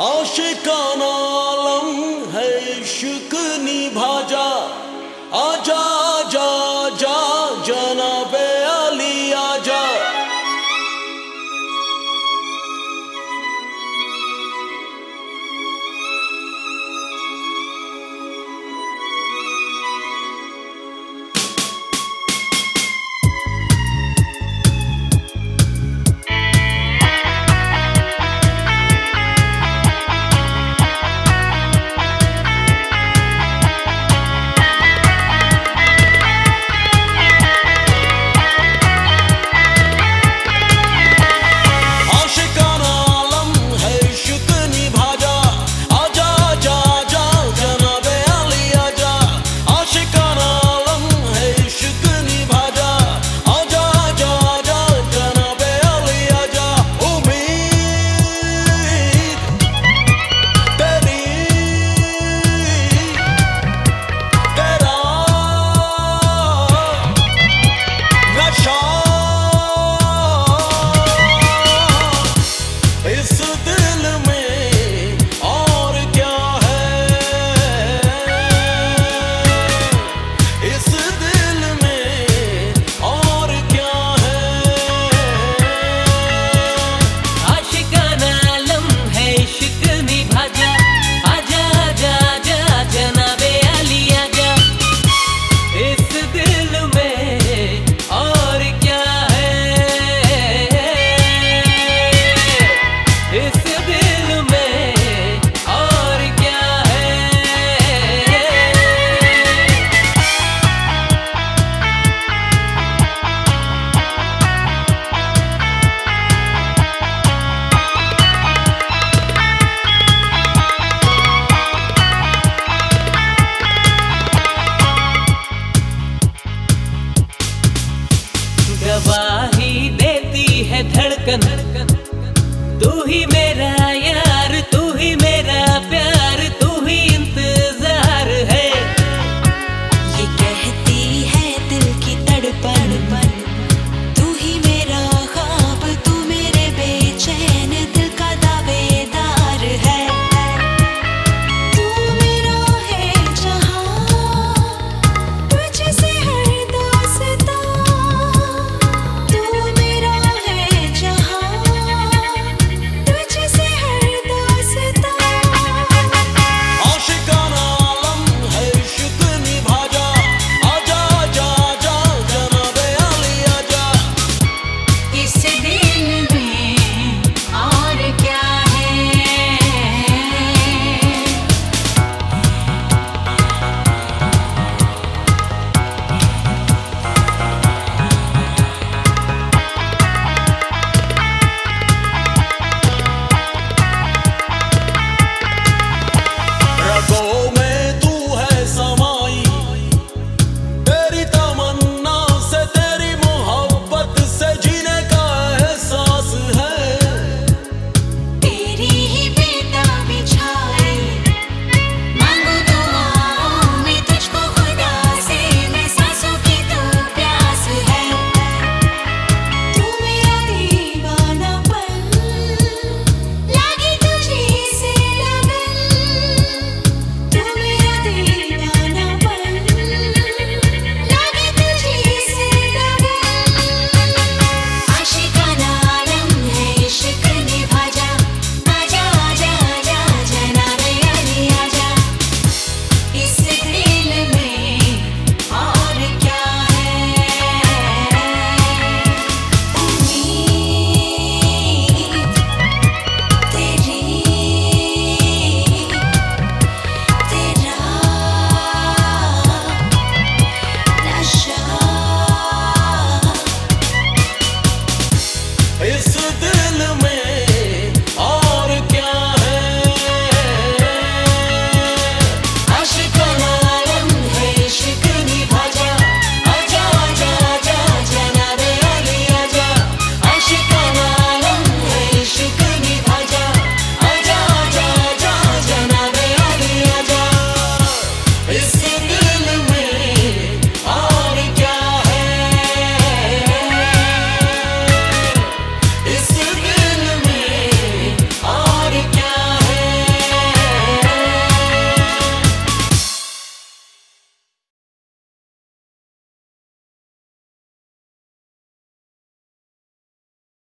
आशिकाना आलम है शुक निभा जा आजा നടക്ക നടക്ക